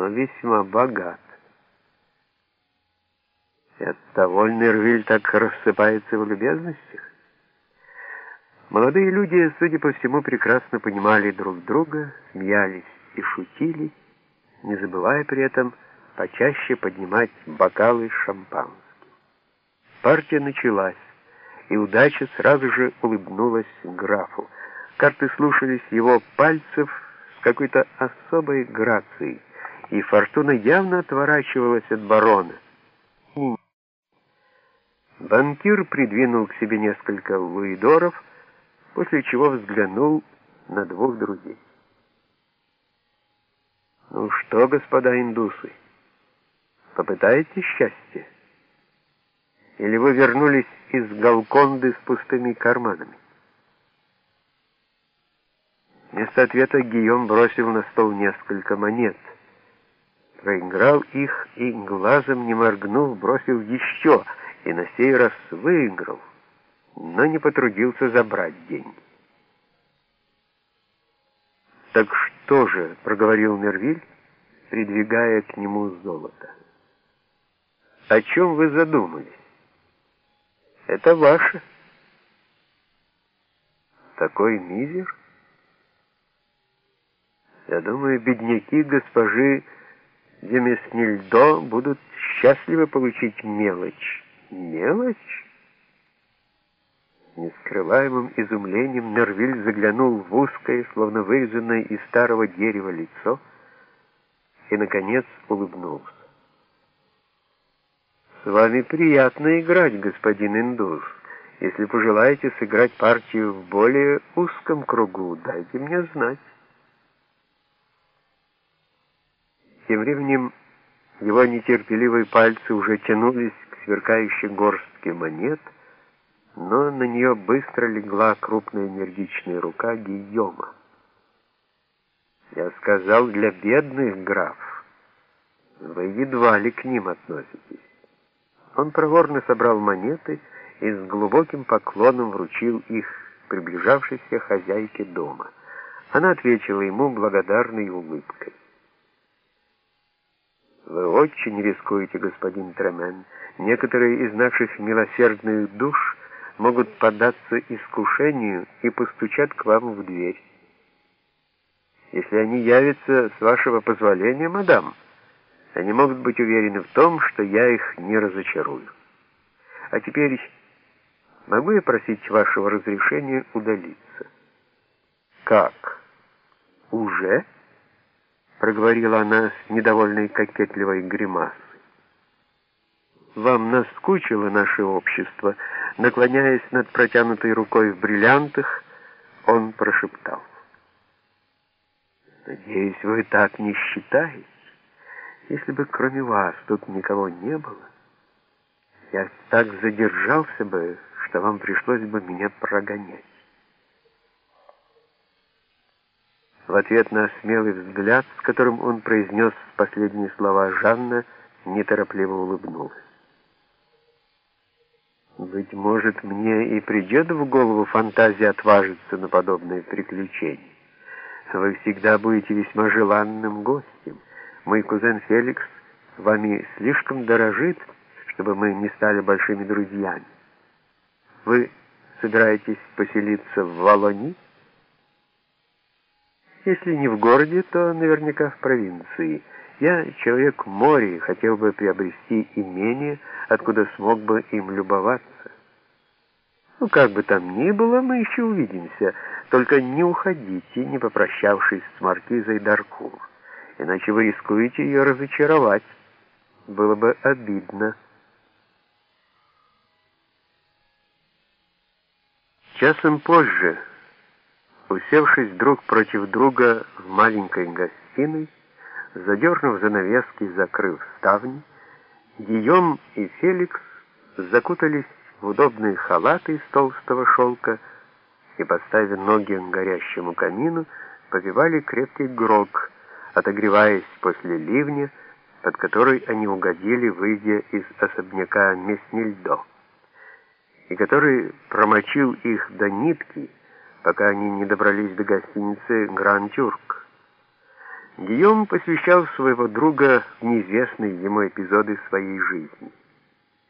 но весьма богат. И оттого Нервиль так рассыпается в любезностях. Молодые люди, судя по всему, прекрасно понимали друг друга, смеялись и шутили, не забывая при этом почаще поднимать бокалы с шампанским. Партия началась, и удача сразу же улыбнулась графу. Карты слушались его пальцев с какой-то особой грацией, и фортуна явно отворачивалась от барона. Банкир придвинул к себе несколько луидоров, после чего взглянул на двух друзей. «Ну что, господа индусы, попытаете счастье? Или вы вернулись из Галконды с пустыми карманами?» Вместо ответа Гийом бросил на стол несколько монет. Проиграл их и, глазом не моргнув, бросил еще — и на сей раз выиграл, но не потрудился забрать деньги. «Так что же?» — проговорил Мервиль, придвигая к нему золото. «О чем вы задумались? Это ваше». «Такой мизер?» «Я думаю, бедняки госпожи Демеснильдо будут счастливы получить мелочь». Мелочь? Нескрываемым изумлением Нервиль заглянул в узкое, словно вырезанное из старого дерева лицо и, наконец, улыбнулся. «С вами приятно играть, господин индус. Если пожелаете сыграть партию в более узком кругу, дайте мне знать». Тем временем его нетерпеливые пальцы уже тянулись сверкающей горстки монет, но на нее быстро легла крупная энергичная рука Гийома. Я сказал, для бедных граф, вы едва ли к ним относитесь. Он проворно собрал монеты и с глубоким поклоном вручил их приближавшейся хозяйке дома. Она ответила ему благодарной улыбкой. «Вы очень рискуете, господин Тремен. Некоторые из наших милосердных душ могут поддаться искушению и постучат к вам в дверь. Если они явятся с вашего позволения, мадам, они могут быть уверены в том, что я их не разочарую. А теперь могу я просить вашего разрешения удалиться?» «Как? Уже?» Проговорила она с недовольной кокетливой гримасой. «Вам наскучило наше общество?» Наклоняясь над протянутой рукой в бриллиантах, он прошептал. «Надеюсь, вы так не считаете? Если бы кроме вас тут никого не было, я так задержался бы, что вам пришлось бы меня прогонять». В ответ на смелый взгляд, с которым он произнес последние слова, Жанна неторопливо улыбнулась. «Быть может, мне и придет в голову фантазия отважиться на подобное приключение. Вы всегда будете весьма желанным гостем. Мой кузен Феликс вами слишком дорожит, чтобы мы не стали большими друзьями. Вы собираетесь поселиться в Волони?» Если не в городе, то наверняка в провинции. Я человек моря и хотел бы приобрести имение, откуда смог бы им любоваться. Ну, как бы там ни было, мы еще увидимся. Только не уходите, не попрощавшись с маркизой Даркур. Иначе вы рискуете ее разочаровать. Было бы обидно. Часом позже... Усевшись друг против друга в маленькой гостиной, задернув занавески и закрыв ставни, Гийом и Феликс закутались в удобные халаты из толстого шелка и, поставив ноги к горящему камину, попивали крепкий грог, отогреваясь после ливня, под который они угодили, выйдя из особняка Меснильдо, и который промочил их до нитки, пока они не добрались до гостиницы «Гран Тюрк». Гийом посвящал своего друга в неизвестные ему эпизоды своей жизни.